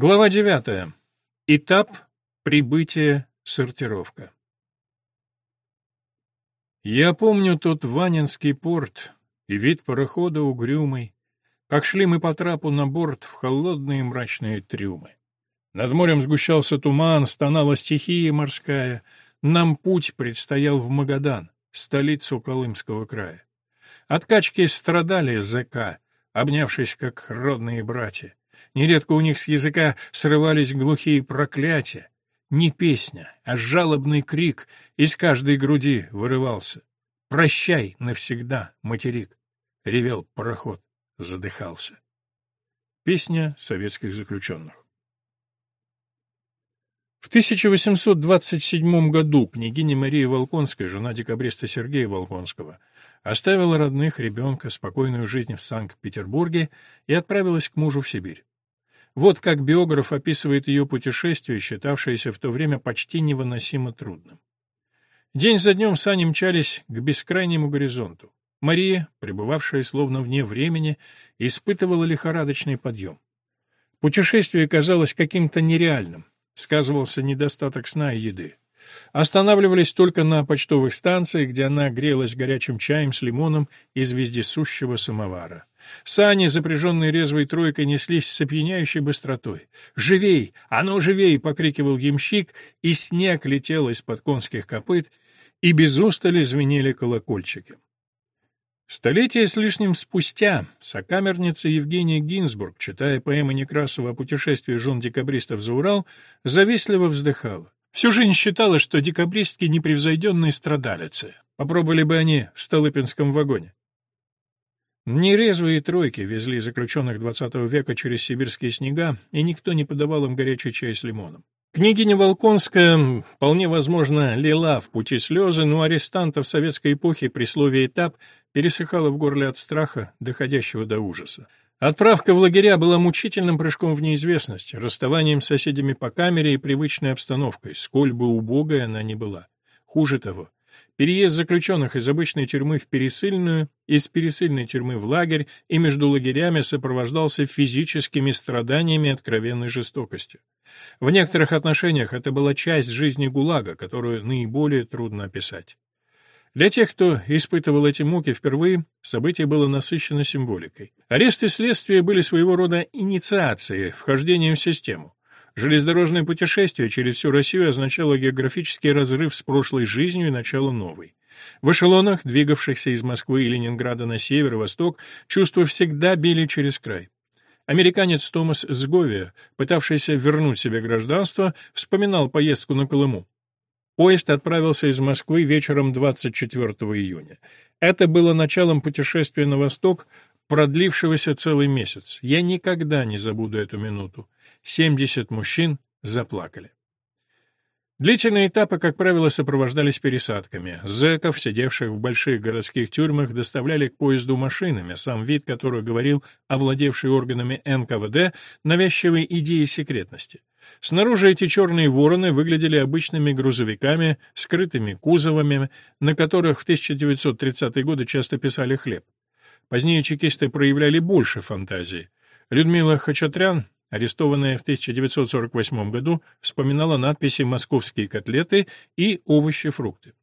Глава 9. Этап прибытия сортировка. Я помню тот Ванинский порт и вид парохода угрюмый, как шли мы по трапу на борт в холодные мрачные трюмы. Над морем сгущался туман, стонала стихия морская, нам путь предстоял в Магадан, столицу Колымского края. От качки страдали ЗК, обнявшись как родные братья. Нередко у них с языка срывались глухие проклятия. Не песня, а жалобный крик из каждой груди вырывался. «Прощай навсегда, материк!» — ревел пароход, задыхался. Песня советских заключенных. В 1827 году княгиня Мария Волконская, жена декабриста Сергея Волконского, оставила родных, ребенка, спокойную жизнь в Санкт-Петербурге и отправилась к мужу в Сибирь. Вот как биограф описывает ее путешествие, считавшееся в то время почти невыносимо трудным. День за днем сани мчались к бескрайнему горизонту. Мария, пребывавшая словно вне времени, испытывала лихорадочный подъем. Путешествие казалось каким-то нереальным, сказывался недостаток сна и еды. Останавливались только на почтовых станциях, где она грелась горячим чаем с лимоном из вездесущего самовара. Сани, запряженные резвой тройкой, неслись с опьяняющей быстротой. «Живей! А ну, живей!» — покрикивал ямщик, и снег летел из-под конских копыт, и без устали звенели колокольчики. Столетия с лишним спустя сокамерница Евгения Гинзбург, читая поэмы Некрасова о путешествии жен декабристов за Урал, завистливо вздыхала. Всю жизнь считала, что декабристки непревзойденные страдалицы. Попробовали бы они в Столыпинском вагоне. Нерезвые тройки везли заключенных XX века через сибирские снега, и никто не подавал им горячий чай с лимоном. Княгиня Волконская, вполне возможно, лила в пути слезы, но арестантов советской эпохи при слове «этап» пересыхала в горле от страха, доходящего до ужаса. Отправка в лагеря была мучительным прыжком в неизвестность, расставанием с соседями по камере и привычной обстановкой, сколь бы убогой она ни была. Хуже того, Переезд заключенных из обычной тюрьмы в пересыльную, из пересыльной тюрьмы в лагерь и между лагерями сопровождался физическими страданиями и откровенной жестокостью. В некоторых отношениях это была часть жизни ГУЛАГа, которую наиболее трудно описать. Для тех, кто испытывал эти муки впервые, событие было насыщено символикой. Арест и следствие были своего рода инициацией, вхождением в систему. Железнодорожное путешествие через всю Россию означало географический разрыв с прошлой жизнью и начало новой. В эшелонах, двигавшихся из Москвы и Ленинграда на север и восток, чувства всегда били через край. Американец Томас Сговия, пытавшийся вернуть себе гражданство, вспоминал поездку на Колыму. Поезд отправился из Москвы вечером 24 июня. Это было началом путешествия на восток, продлившегося целый месяц. Я никогда не забуду эту минуту. 70 мужчин заплакали. Длительные этапы, как правило, сопровождались пересадками. Зэков, сидевших в больших городских тюрьмах, доставляли к поезду машинами, сам вид которого говорил овладевший органами НКВД навязчивой идеей секретности. Снаружи эти черные вороны выглядели обычными грузовиками, скрытыми кузовами, на которых в 1930-е годы часто писали хлеб. Позднее чекисты проявляли больше фантазии. Людмила Хачатрян, арестованная в 1948 году, вспоминала надписи «Московские котлеты» и «Овощи-фрукты».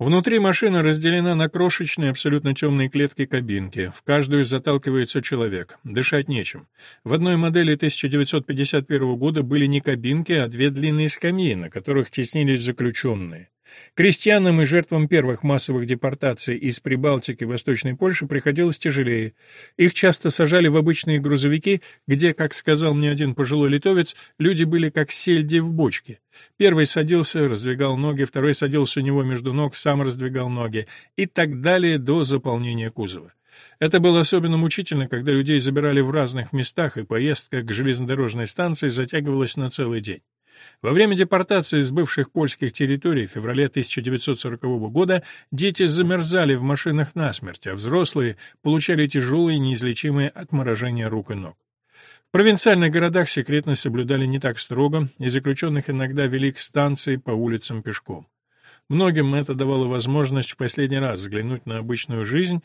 Внутри машина разделена на крошечные, абсолютно темные клетки кабинки. В каждую заталкивается человек. Дышать нечем. В одной модели 1951 года были не кабинки, а две длинные скамьи, на которых теснились заключенные. Крестьянам и жертвам первых массовых депортаций из Прибалтики и Восточной Польши приходилось тяжелее. Их часто сажали в обычные грузовики, где, как сказал мне один пожилой литовец, люди были как сельди в бочке. Первый садился, раздвигал ноги, второй садился у него между ног, сам раздвигал ноги и так далее до заполнения кузова. Это было особенно мучительно, когда людей забирали в разных местах, и поездка к железнодорожной станции затягивалась на целый день. Во время депортации с бывших польских территорий в феврале 1940 года дети замерзали в машинах насмерть, а взрослые получали тяжелые неизлечимые отморожения рук и ног. В провинциальных городах секретность соблюдали не так строго, и заключенных иногда вели к станции по улицам пешком. Многим это давало возможность в последний раз взглянуть на обычную жизнь,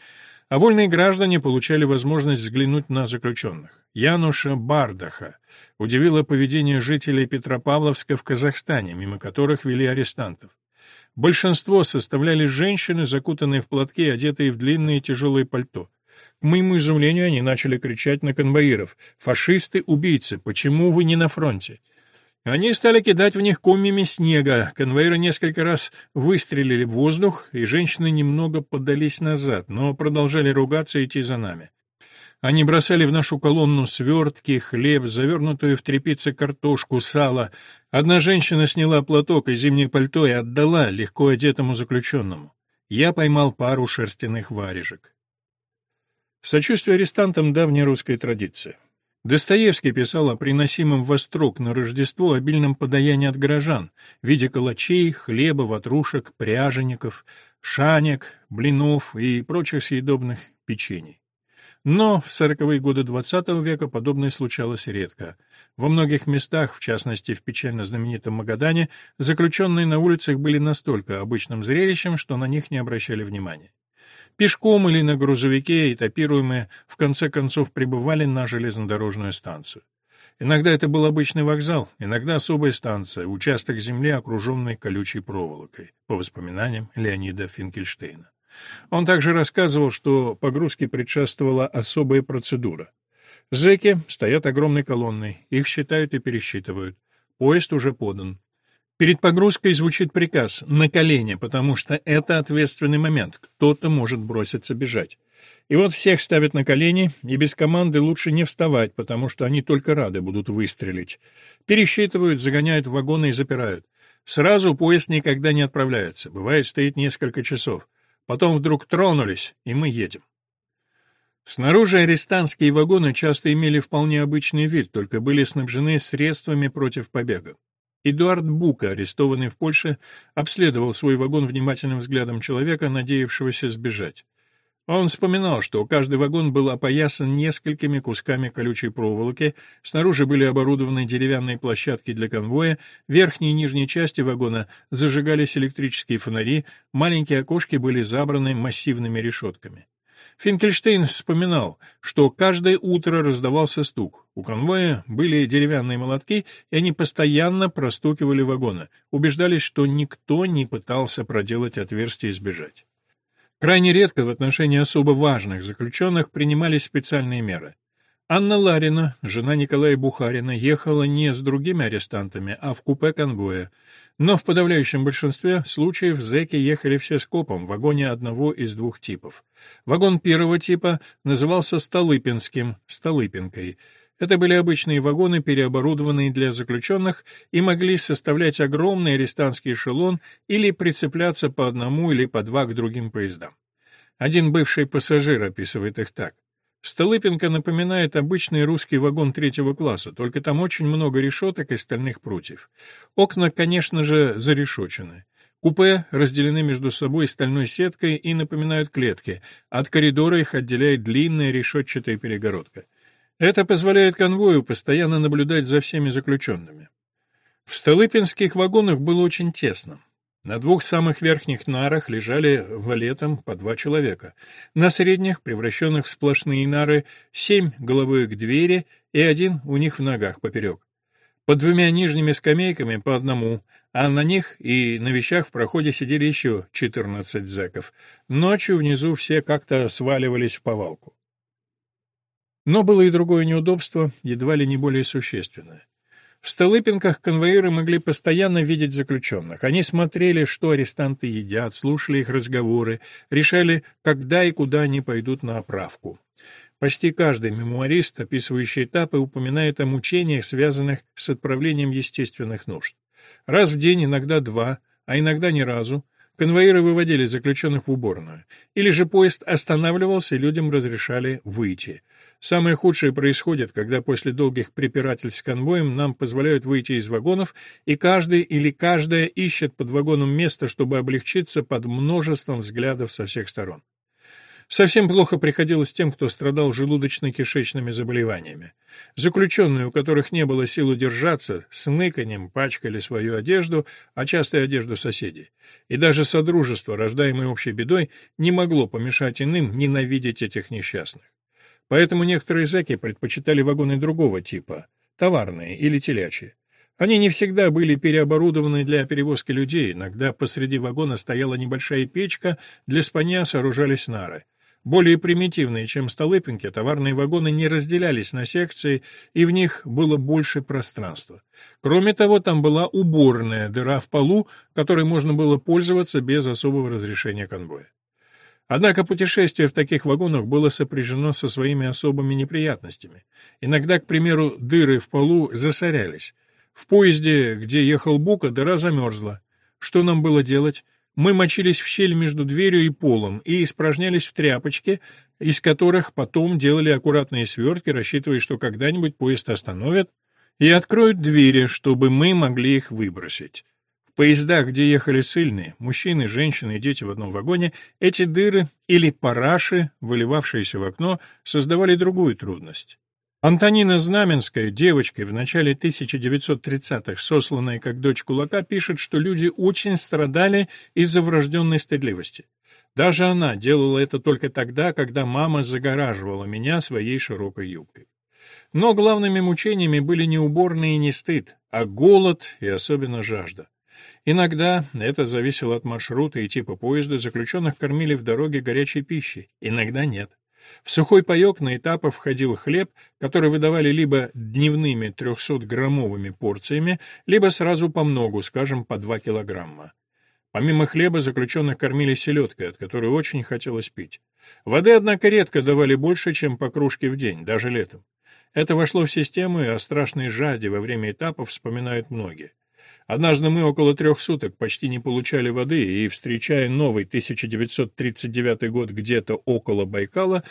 а вольные граждане получали возможность взглянуть на заключенных. Януша Бардаха удивило поведение жителей Петропавловска в Казахстане, мимо которых вели арестантов. Большинство составляли женщины, закутанные в платки и одетые в длинные тяжелые пальто. К моему изумлению, они начали кричать на конвоиров «Фашисты, убийцы, почему вы не на фронте?» Они стали кидать в них комьями снега, конвоиры несколько раз выстрелили в воздух, и женщины немного подались назад, но продолжали ругаться и идти за нами. Они бросали в нашу колонну свертки, хлеб, завернутую в тряпицы картошку, сало. Одна женщина сняла платок и зимнее пальто и отдала легко одетому заключенному. Я поймал пару шерстяных варежек. Сочувствие арестантам — давняя русская традиция. Достоевский писал о приносимом в Острог на Рождество обильном подаянии от горожан в виде калачей, хлеба, ватрушек, пряжеников, шанек, блинов и прочих съедобных печений. Но в сороковые годы XX века подобное случалось редко. Во многих местах, в частности в печально знаменитом Магадане, заключенные на улицах были настолько обычным зрелищем, что на них не обращали внимания. Пешком или на грузовике, этапируемые, в конце концов прибывали на железнодорожную станцию. Иногда это был обычный вокзал, иногда особая станция, участок земли, окруженный колючей проволокой, по воспоминаниям Леонида Финкельштейна. Он также рассказывал, что погрузке предшествовала особая процедура. Зэки стоят огромной колонной, их считают и пересчитывают. Поезд уже подан. Перед погрузкой звучит приказ «на колени», потому что это ответственный момент, кто-то может броситься бежать. И вот всех ставят на колени, и без команды лучше не вставать, потому что они только рады будут выстрелить. Пересчитывают, загоняют в вагоны и запирают. Сразу поезд никогда не отправляется, бывает стоит несколько часов. Потом вдруг тронулись, и мы едем. Снаружи арестантские вагоны часто имели вполне обычный вид, только были снабжены средствами против побега. Эдуард Бука, арестованный в Польше, обследовал свой вагон внимательным взглядом человека, надеявшегося сбежать. Он вспоминал, что каждый вагон был опоясан несколькими кусками колючей проволоки, снаружи были оборудованы деревянные площадки для конвоя, в верхней и нижней части вагона зажигались электрические фонари, маленькие окошки были забраны массивными решетками. Финкельштейн вспоминал, что каждое утро раздавался стук. У конвоя были деревянные молотки, и они постоянно простукивали вагоны, убеждались, что никто не пытался проделать отверстие и сбежать. Крайне редко в отношении особо важных заключенных принимались специальные меры. Анна Ларина, жена Николая Бухарина, ехала не с другими арестантами, а в купе конвоя. Но в подавляющем большинстве случаев зэки ехали все скопом в вагоне одного из двух типов. Вагон первого типа назывался Столыпинским, Столыпинкой — это были обычные вагоны, переоборудованные для заключенных, и могли составлять огромный арестантский эшелон или прицепляться по одному или по два к другим поездам. Один бывший пассажир описывает их так. Столыпинка напоминает обычный русский вагон третьего класса, только там очень много решеток и стальных прутьев. Окна, конечно же, зарешочены. Купе разделены между собой стальной сеткой и напоминают клетки. От коридора их отделяет длинная решетчатая перегородка. Это позволяет конвою постоянно наблюдать за всеми заключенными. В Столыпинских вагонах было очень тесно. На двух самых верхних нарах лежали валетом по два человека. На средних, превращенных в сплошные нары, семь головой к двери и один у них в ногах поперек. Под двумя нижними скамейками по одному, а на них и на вещах в проходе сидели еще четырнадцать зэков. Ночью внизу все как-то сваливались в повалку. Но было и другое неудобство, едва ли не более существенное. В Столыпинках конвоиры могли постоянно видеть заключенных. Они смотрели, что арестанты едят, слушали их разговоры, решали, когда и куда они пойдут на оправку. Почти каждый мемуарист, описывающий этапы, упоминает о мучениях, связанных с отправлением естественных нужд. Раз в день, иногда два, а иногда ни разу, конвоиры выводили заключенных в уборную. Или же поезд останавливался, и людям разрешали выйти — Самое худшее происходит, когда после долгих препирательств с конвоем нам позволяют выйти из вагонов, и каждый или каждая ищет под вагоном место, чтобы облегчиться под множеством взглядов со всех сторон. Совсем плохо приходилось тем, кто страдал желудочно-кишечными заболеваниями. Заключенные, у которых не было сил удержаться, с ныканьем пачкали свою одежду, а часто и одежду соседей. И даже содружество, рождаемое общей бедой, не могло помешать иным ненавидеть этих несчастных. Поэтому некоторые зэки предпочитали вагоны другого типа — товарные или телячьи. Они не всегда были переоборудованы для перевозки людей, иногда посреди вагона стояла небольшая печка, для спанья сооружались нары. Более примитивные, чем Столыпинки, товарные вагоны не разделялись на секции, и в них было больше пространства. Кроме того, там была уборная, дыра в полу, которой можно было пользоваться без особого разрешения конвоя. Однако путешествие в таких вагонах было сопряжено со своими особыми неприятностями. Иногда, к примеру, дыры в полу засорялись. В поезде, где ехал Бука, дыра замерзла. Что нам было делать? Мы мочились в щель между дверью и полом и испражнялись в тряпочке, из которых потом делали аккуратные свертки, рассчитывая, что когда-нибудь поезд остановят и откроют двери, чтобы мы могли их выбросить. Поездах, где ехали сильные, мужчины, женщины и дети в одном вагоне, эти дыры или параши, выливавшиеся в окно, создавали другую трудность. Антонина Знаменская, девочкой в начале 1930-х, сосланная как дочь кулака, пишет, что люди очень страдали из-за врожденной стыдливости. Даже она делала это только тогда, когда мама загораживала меня своей широкой юбкой. Но главными мучениями были не уборные и не стыд, а голод и особенно жажда. Иногда это зависело от маршрута и типа поезда, заключенных кормили в дороге горячей пищей, иногда нет. В сухой паек на этапы входил хлеб, который выдавали либо дневными 300-граммовыми порциями, либо сразу по многу, скажем, по 2 килограмма. Помимо хлеба заключенных кормили селедкой, от которой очень хотелось пить. Воды, однако, редко давали больше, чем по кружке в день, даже летом. Это вошло в систему, и о страшной жажде во время этапов вспоминают многие. Однажды мы около трех суток почти не получали воды, и, встречая новый 1939 год где-то около Байкала,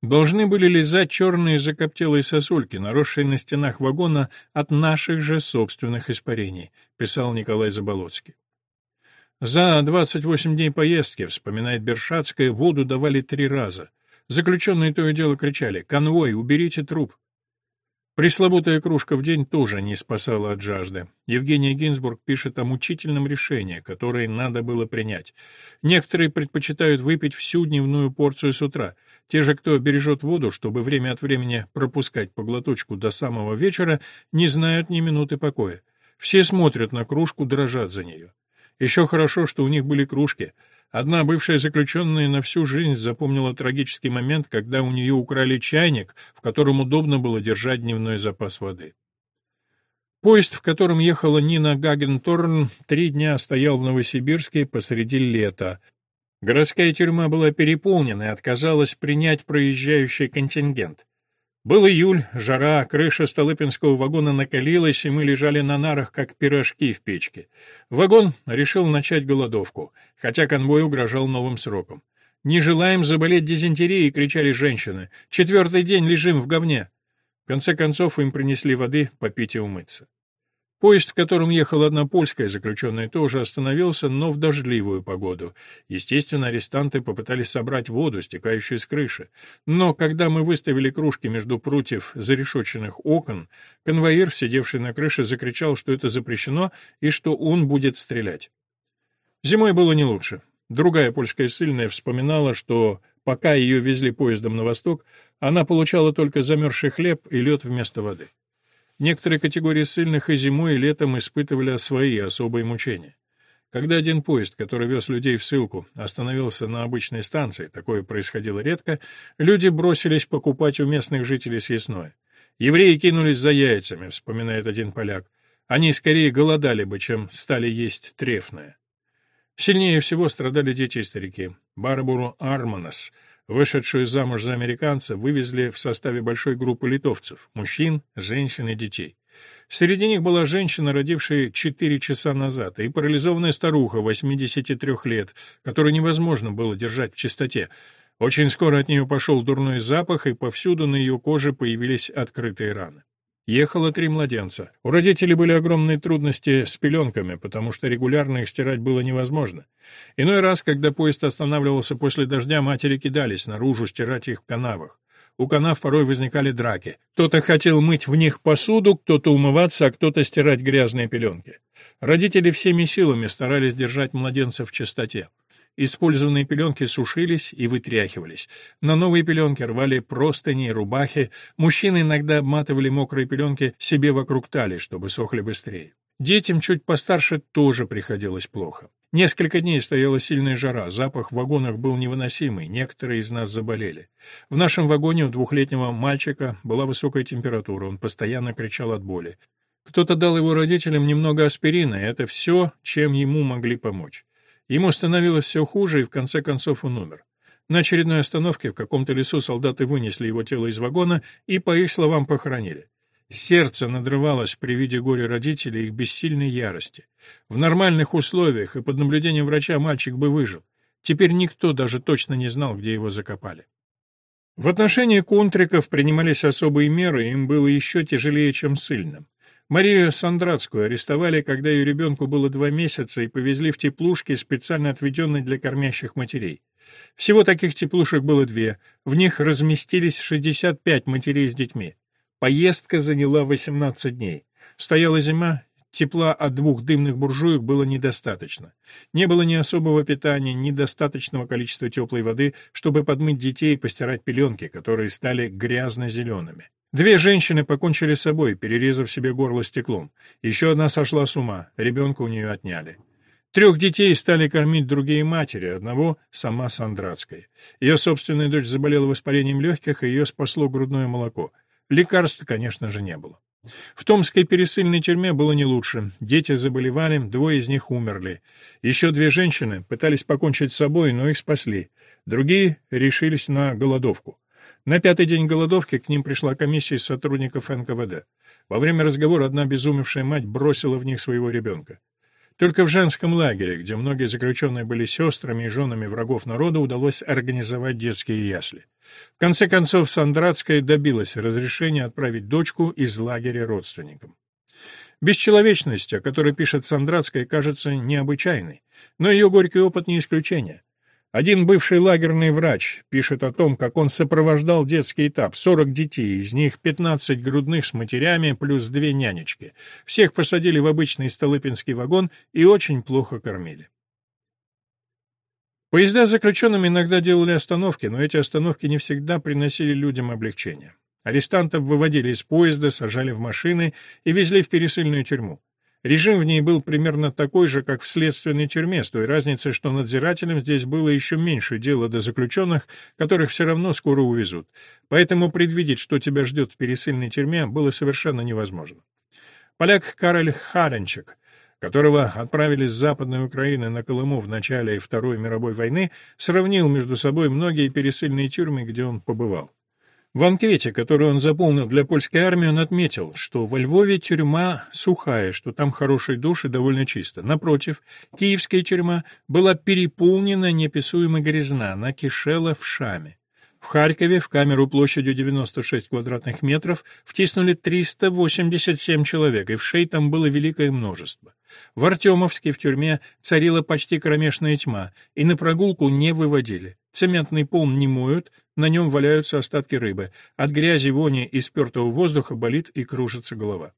должны были лизать черные закоптелые сосульки, наросшие на стенах вагона от наших же собственных испарений, писал Николай Заболоцкий. За 28 дней поездки, вспоминает Бершацкая, воду давали три раза. Заключенные то и дело кричали «Конвой, уберите труп!» Пресловутая кружка в день тоже не спасала от жажды. Евгения Гинзбург пишет о мучительном решении, которое надо было принять. Некоторые предпочитают выпить всю дневную порцию с утра. Те же, кто бережет воду, чтобы время от времени пропускать по глоточку до самого вечера, не знают ни минуты покоя. Все смотрят на кружку, дрожат за нее. Еще хорошо, что у них были кружки — Одна бывшая заключенная на всю жизнь запомнила трагический момент, когда у нее украли чайник, в котором удобно было держать дневной запас воды. Поезд, в котором ехала Нина Гагенторн, три дня стоял в Новосибирске посреди лета. Городская тюрьма была переполнена и отказалась принять проезжающий контингент. Был июль, жара, крыша Столыпинского вагона накалилась, и мы лежали на нарах, как пирожки в печке. Вагон решил начать голодовку, хотя конвой угрожал новым сроком. «Не желаем заболеть дизентерией!» — кричали женщины. «Четвертый день лежим в говне!» В конце концов им принесли воды попить и умыться. Поезд, в котором ехала одна польская заключенная, тоже остановился, но в дождливую погоду. Естественно, арестанты попытались собрать воду, стекающую с крыши. Но когда мы выставили кружки между прутьев зарешоченных окон, конвоир, сидевший на крыше, закричал, что это запрещено и что он будет стрелять. Зимой было не лучше. Другая польская ссыльная вспоминала, что пока ее везли поездом на восток, она получала только замерзший хлеб и лед вместо воды. Некоторые категории ссыльных и зимой, и летом испытывали свои особые мучения. Когда один поезд, который вез людей в ссылку, остановился на обычной станции, такое происходило редко, люди бросились покупать у местных жителей съестное. Евреи кинулись за яйцами, вспоминает один поляк. Они скорее голодали бы, чем стали есть трефное. Сильнее всего страдали дети и старики. Барбару Арманас — Вышедшую замуж за американца вывезли в составе большой группы литовцев – мужчин, женщин и детей. Среди них была женщина, родившая четыре часа назад, и парализованная старуха 83 лет, которую невозможно было держать в чистоте. Очень скоро от нее пошел дурной запах, и повсюду на ее коже появились открытые раны. Ехало три младенца. У родителей были огромные трудности с пеленками, потому что регулярно их стирать было невозможно. Иной раз, когда поезд останавливался после дождя, матери кидались наружу стирать их в канавах. У канав порой возникали драки. Кто-то хотел мыть в них посуду, кто-то умываться, а кто-то стирать грязные пеленки. Родители всеми силами старались держать младенцев в чистоте. Использованные пеленки сушились и вытряхивались. На новые пеленки рвали простыни и рубахи. Мужчины иногда обматывали мокрые пеленки себе вокруг талии, чтобы сохли быстрее. Детям чуть постарше тоже приходилось плохо. Несколько дней стояла сильная жара, запах в вагонах был невыносимый, некоторые из нас заболели. В нашем вагоне у двухлетнего мальчика была высокая температура, он постоянно кричал от боли. Кто-то дал его родителям немного аспирина, и это все, чем ему могли помочь. Ему становилось все хуже, и в конце концов он умер. На очередной остановке в каком-то лесу солдаты вынесли его тело из вагона и, по их словам, похоронили. Сердце надрывалось при виде горя родителей и их бессильной ярости. В нормальных условиях и под наблюдением врача мальчик бы выжил. Теперь никто даже точно не знал, где его закопали. В отношении контриков принимались особые меры, им было еще тяжелее, чем сыльным. Марию Сандратскую арестовали, когда ее ребенку было два месяца, и повезли в теплушки, специально отведенные для кормящих матерей. Всего таких теплушек было две, в них разместились 65 матерей с детьми. Поездка заняла 18 дней. Стояла зима, тепла от двух дымных буржуек было недостаточно. Не было ни особого питания, ни достаточного количества теплой воды, чтобы подмыть детей и постирать пеленки, которые стали грязно-зелеными. Две женщины покончили с собой, перерезав себе горло стеклом. Еще одна сошла с ума, ребенка у нее отняли. Трех детей стали кормить другие матери, одного — сама Сандратская. Ее собственная дочь заболела воспалением легких, и ее спасло грудное молоко. Лекарств, конечно же, не было. В Томской пересыльной тюрьме было не лучше. Дети заболевали, двое из них умерли. Еще две женщины пытались покончить с собой, но их спасли. Другие решились на голодовку. На пятый день голодовки к ним пришла комиссия из сотрудников НКВД. Во время разговора одна безумевшая мать бросила в них своего ребенка. Только в женском лагере, где многие заключенные были сестрами и женами врагов народа, удалось организовать детские ясли. В конце концов, Сандратская добилась разрешения отправить дочку из лагеря родственникам. Бесчеловечность, о которой пишет Сандратская, кажется необычайной, но ее горький опыт не исключение. Один бывший лагерный врач пишет о том, как он сопровождал детский этап. 40 детей, из них 15 грудных с матерями, плюс две нянечки. Всех посадили в обычный Столыпинский вагон и очень плохо кормили. Поезда с заключенными иногда делали остановки, но эти остановки не всегда приносили людям облегчение. Арестантов выводили из поезда, сажали в машины и везли в пересыльную тюрьму. Режим в ней был примерно такой же, как в следственной тюрьме, с той разницей, что надзирателям здесь было еще меньше дела до заключенных, которых все равно скоро увезут. Поэтому предвидеть, что тебя ждет в пересыльной тюрьме, было совершенно невозможно. Поляк Кароль Харенчик, которого отправили с Западной Украины на Колыму в начале Второй мировой войны, сравнил между собой многие пересыльные тюрьмы, где он побывал. В анкете, которую он заполнил для польской армии, он отметил, что во Львове тюрьма сухая, что там хороший душ и довольно чисто. Напротив, киевская тюрьма была переполнена неописуемо грязна, она кишела в шаме. В Харькове в камеру площадью 96 квадратных метров втиснули 387 человек, и в шей там было великое множество. В Артемовске в тюрьме царила почти кромешная тьма, и на прогулку не выводили. Цементный пол не моют, на нем валяются остатки рыбы. От грязи, вони и спертого воздуха болит и кружится голова.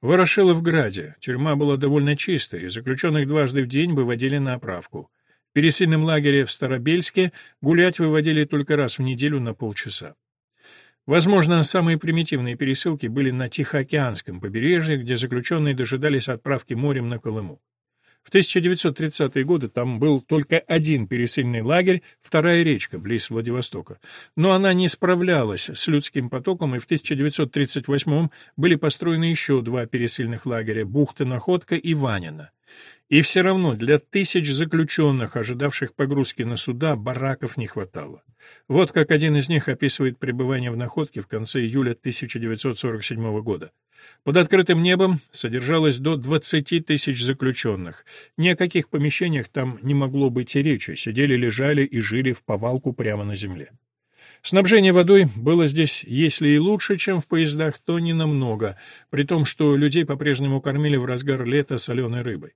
В Ворошиловграде тюрьма была довольно чистой, и заключенных дважды в день выводили на оправку. Пересыльном лагере в Старобельске гулять выводили только раз в неделю на полчаса. Возможно, самые примитивные пересылки были на Тихоокеанском побережье, где заключенные дожидались отправки морем на Колыму. В 1930-е годы там был только один пересыльный лагерь, вторая речка, близ Владивостока. Но она не справлялась с людским потоком, и в 1938-м были построены еще два пересыльных лагеря – Бухта-Находка и Ванина. И все равно для тысяч заключенных, ожидавших погрузки на суда, бараков не хватало. Вот как один из них описывает пребывание в Находке в конце июля 1947 года. Под открытым небом содержалось до 20 тысяч заключенных. Ни о каких помещениях там не могло быть и речи, сидели, лежали и жили в повалку прямо на земле. Снабжение водой было здесь, если и лучше, чем в поездах, то не намного, при том, что людей по-прежнему кормили в разгар лета соленой рыбой.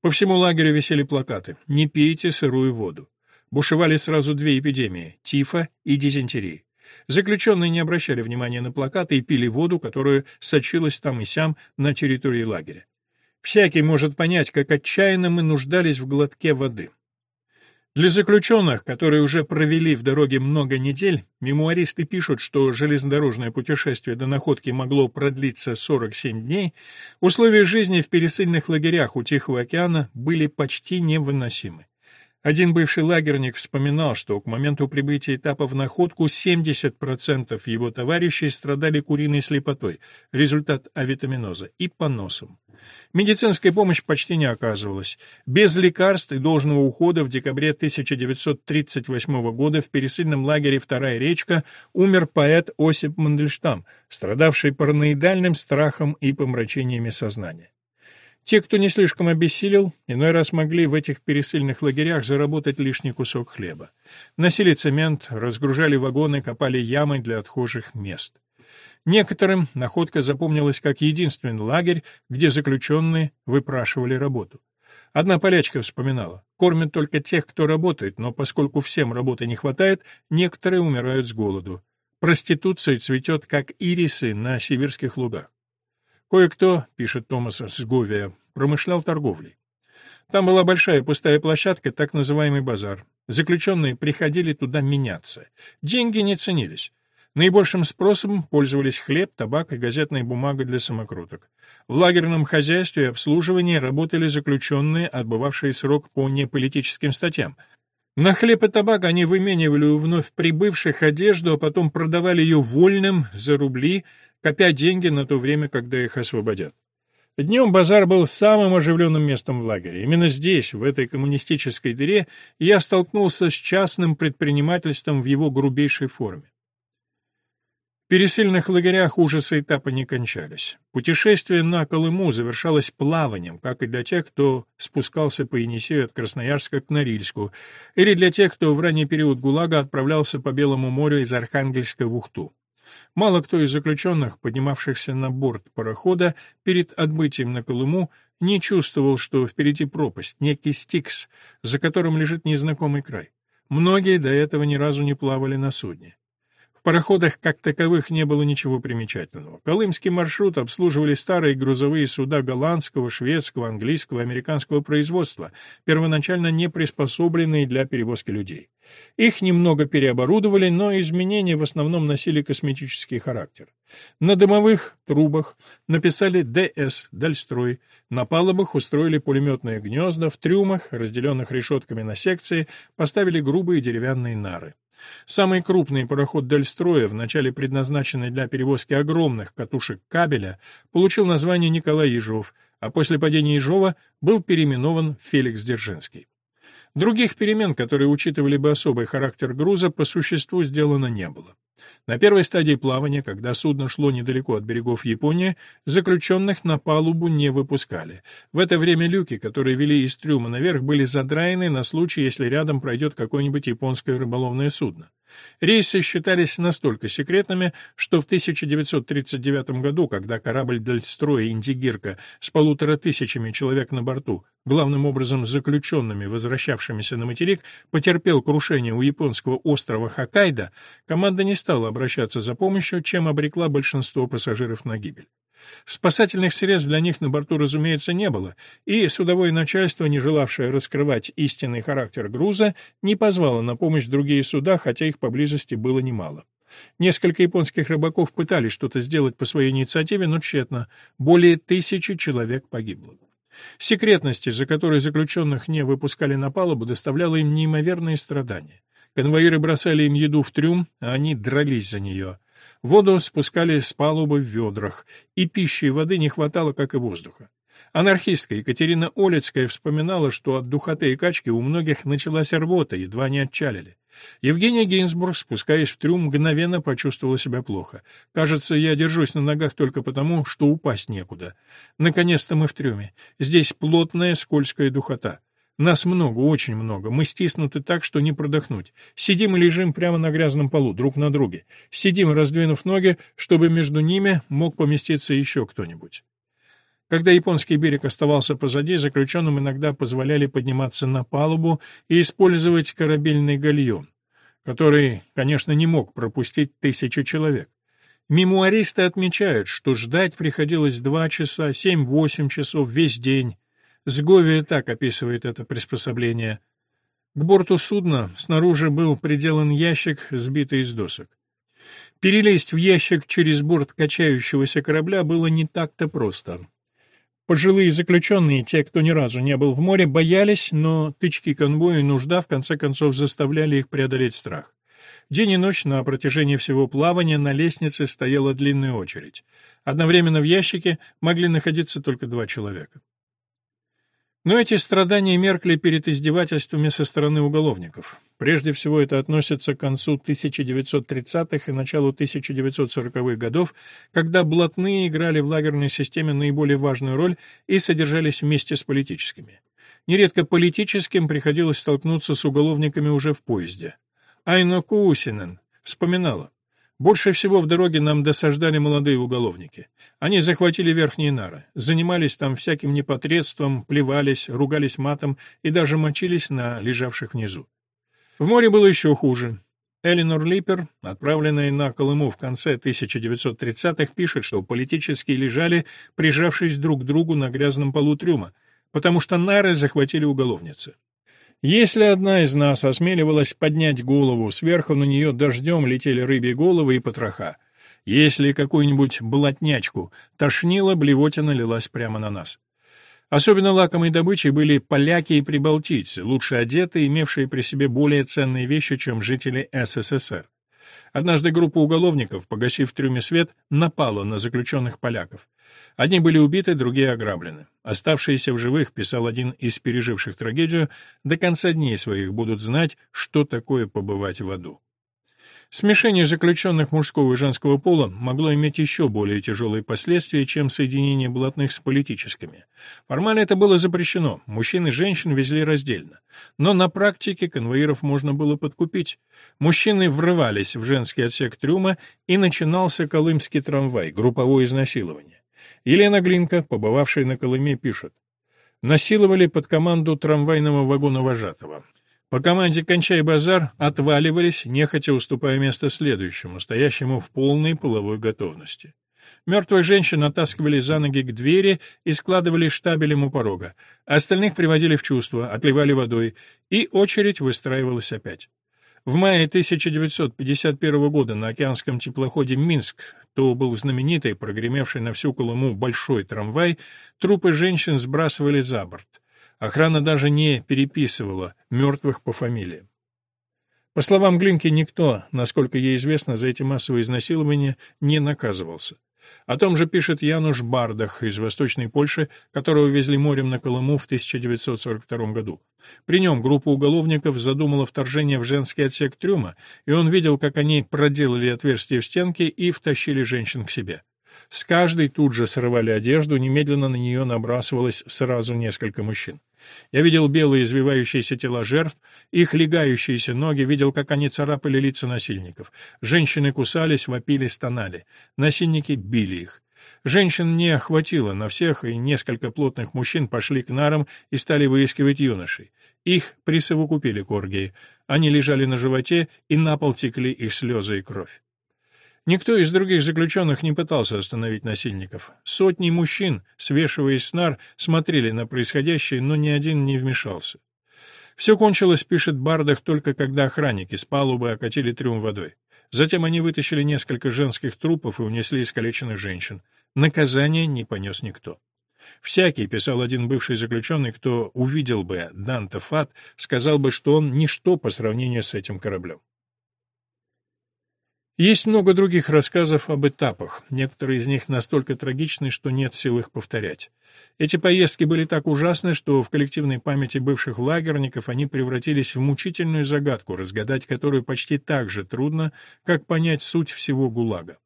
По всему лагерю висели плакаты «Не пейте сырую воду». Бушевали сразу две эпидемии – тифа и дизентерии. Заключенные не обращали внимания на плакаты и пили воду, которая сочилась там и сям на территории лагеря. Всякий может понять, как отчаянно мы нуждались в глотке воды. Для заключенных, которые уже провели в дороге много недель, мемуаристы пишут, что железнодорожное путешествие до находки могло продлиться 47 дней, условия жизни в пересыльных лагерях у Тихого океана были почти невыносимы. Один бывший лагерник вспоминал, что к моменту прибытия этапа в находку 70% его товарищей страдали куриной слепотой, результат авитаминоза, и поносом. Медицинская помощь почти не оказывалась. Без лекарств и должного ухода в декабре 1938 года в пересыльном лагере «Вторая речка» умер поэт Осип Мандельштам, страдавший параноидальным страхом и помрачениями сознания. Те, кто не слишком обессилел, иной раз могли в этих пересыльных лагерях заработать лишний кусок хлеба. Носили цемент, разгружали вагоны, копали ямы для отхожих мест. Некоторым находка запомнилась как единственный лагерь, где заключенные выпрашивали работу. Одна полячка вспоминала, кормят только тех, кто работает, но поскольку всем работы не хватает, некоторые умирают с голоду. Проституция цветет, как ирисы на сибирских лугах. Кое-кто, пишет Томас Сговия, промышлял торговлей. Там была большая пустая площадка, так называемый базар. Заключенные приходили туда меняться. Деньги не ценились. Наибольшим спросом пользовались хлеб, табак и газетная бумага для самокруток. В лагерном хозяйстве и обслуживании работали заключенные, отбывавшие срок по неполитическим статьям. На хлеб и табак они выменивали у вновь прибывших одежду, а потом продавали ее вольным за рубли, копя деньги на то время, когда их освободят. Днем базар был самым оживленным местом в лагере. Именно здесь, в этой коммунистической дыре, я столкнулся с частным предпринимательством в его грубейшей форме. В пересыльных лагерях ужасы этапа не кончались. Путешествие на Колыму завершалось плаванием, как и для тех, кто спускался по Енисею от Красноярска к Норильску, или для тех, кто в ранний период ГУЛАГа отправлялся по Белому морю из Архангельска в Ухту. Мало кто из заключенных, поднимавшихся на борт парохода перед отбытием на Колыму, не чувствовал, что впереди пропасть, некий стикс, за которым лежит незнакомый край. Многие до этого ни разу не плавали на судне пароходах как таковых не было ничего примечательного. Колымский маршрут обслуживали старые грузовые суда голландского, шведского, английского, американского производства, первоначально не приспособленные для перевозки людей. Их немного переоборудовали, но изменения в основном носили косметический характер. На дымовых трубах написали «ДС» — «Дальстрой», на палубах устроили пулеметные гнезда, в трюмах, разделенных решетками на секции, поставили грубые деревянные нары. Самый крупный пароход Дальстроя, вначале предназначенный для перевозки огромных катушек кабеля, получил название Николай Ежов, а после падения Ежова был переименован Феликс Дзержинский. Других перемен, которые учитывали бы особый характер груза, по существу сделано не было. На первой стадии плавания, когда судно шло недалеко от берегов Японии, заключенных на палубу не выпускали. В это время люки, которые вели из трюма наверх, были задраены на случай, если рядом пройдет какое-нибудь японское рыболовное судно. Рейсы считались настолько секретными, что в 1939 году, когда корабль Дальстроя «Индигирка» с полутора тысячами человек на борту, главным образом заключенными, возвращавшимися на материк, потерпел крушение у японского острова Хоккайдо, команда не стала обращаться за помощью, чем обрекла большинство пассажиров на гибель. Спасательных средств для них на борту, разумеется, не было, и судовое начальство, не желавшее раскрывать истинный характер груза, не позвало на помощь другие суда, хотя их поблизости было немало. Несколько японских рыбаков пытались что-то сделать по своей инициативе, но тщетно. Более тысячи человек погибло. Секретность, из-за которой заключенных не выпускали на палубу, доставляла им неимоверные страдания. Конвоиры бросали им еду в трюм, а они дрались за нее. Воду спускали с палубы в ведрах, и пищи и воды не хватало, как и воздуха. Анархистка Екатерина Олецкая вспоминала, что от духоты и качки у многих началась рвота, едва не отчалили. Евгения Гейнсбург, спускаясь в трюм, мгновенно почувствовала себя плохо. «Кажется, я держусь на ногах только потому, что упасть некуда. Наконец-то мы в трюме. Здесь плотная скользкая духота. Нас много, очень много. Мы стиснуты так, что не продохнуть. Сидим и лежим прямо на грязном полу, друг на друге. Сидим, раздвинув ноги, чтобы между ними мог поместиться еще кто-нибудь. Когда японский берег оставался позади, заключенным иногда позволяли подниматься на палубу и использовать корабельный гальон, который, конечно, не мог пропустить тысячи человек. Мемуаристы отмечают, что ждать приходилось два часа, семь-восемь часов весь день. Сговия так описывает это приспособление. К борту судна снаружи был приделан ящик, сбитый из досок. Перелезть в ящик через борт качающегося корабля было не так-то просто. Пожилые заключенные, те, кто ни разу не был в море, боялись, но тычки конвоя и нужда в конце концов заставляли их преодолеть страх. День и ночь на протяжении всего плавания на лестнице стояла длинная очередь. Одновременно в ящике могли находиться только два человека. Но эти страдания меркли перед издевательствами со стороны уголовников. Прежде всего это относится к концу 1930-х и началу 1940-х годов, когда блатные играли в лагерной системе наиболее важную роль и содержались вместе с политическими. Нередко политическим приходилось столкнуться с уголовниками уже в поезде. Айно Куусинен вспоминала. Больше всего в дороге нам досаждали молодые уголовники. Они захватили верхние нары, занимались там всяким непотребством, плевались, ругались матом и даже мочились на лежавших внизу. В море было еще хуже. Эленор Липпер, отправленная на Колыму в конце 1930-х, пишет, что политические лежали, прижавшись друг к другу на грязном полу трюма, потому что нары захватили уголовницы. Если одна из нас осмеливалась поднять голову, сверху на нее дождем летели рыбьи головы и потроха. Если какую-нибудь блатнячку тошнило, блевотина лилась прямо на нас. Особенно лакомой добычей были поляки и прибалтийцы, лучше одетые, имевшие при себе более ценные вещи, чем жители СССР. Однажды группа уголовников, погасив в трюме свет, напала на заключенных поляков. Одни были убиты, другие ограблены. Оставшиеся в живых, писал один из переживших трагедию, до конца дней своих будут знать, что такое побывать в аду. Смешение заключенных мужского и женского пола могло иметь еще более тяжелые последствия, чем соединение блатных с политическими. Формально это было запрещено, мужчин и женщин везли раздельно. Но на практике конвоиров можно было подкупить. Мужчины врывались в женский отсек трюма, и начинался колымский трамвай, групповое изнасилование. Елена Глинка, побывавшая на Колыме, пишет. Насиловали под команду трамвайного вагона вожатого. По команде «Кончай базар» отваливались, нехотя уступая место следующему, стоящему в полной половой готовности. Мертвых женщин оттаскивали за ноги к двери и складывали штабелем у порога. Остальных приводили в чувство, отливали водой, и очередь выстраивалась опять. В мае 1951 года на океанском теплоходе «Минск», то был знаменитый, прогремевший на всю Колыму большой трамвай, трупы женщин сбрасывали за борт. Охрана даже не переписывала мертвых по фамилиям. По словам Глинки, никто, насколько ей известно, за эти массовые изнасилования не наказывался. О том же пишет Януш Бардах из Восточной Польши, которого везли морем на Колыму в 1942 году. При нем группа уголовников задумала вторжение в женский отсек трюма, и он видел, как они проделали отверстие в стенке и втащили женщин к себе. С каждой тут же срывали одежду, немедленно на нее набрасывалось сразу несколько мужчин. Я видел белые извивающиеся тела жертв, их легающиеся ноги, видел, как они царапали лица насильников. Женщины кусались, вопили, стонали. Насильники били их. Женщин не охватило на всех, и несколько плотных мужчин пошли к нарам и стали выискивать юношей. Их присовокупили к оргии. Они лежали на животе, и на пол текли их слезы и кровь. Никто из других заключенных не пытался остановить насильников. Сотни мужчин, свешиваясь с нар, смотрели на происходящее, но ни один не вмешался. Все кончилось, пишет Бардах, только когда охранники с палубы окатили трюм водой. Затем они вытащили несколько женских трупов и унесли искалеченных женщин. Наказания не понес никто. Всякий, писал один бывший заключенный, кто увидел бы Данте Фат, сказал бы, что он ничто по сравнению с этим кораблем. Есть много других рассказов об этапах, некоторые из них настолько трагичны, что нет сил их повторять. Эти поездки были так ужасны, что в коллективной памяти бывших лагерников они превратились в мучительную загадку, разгадать которую почти так же трудно, как понять суть всего ГУЛАГа.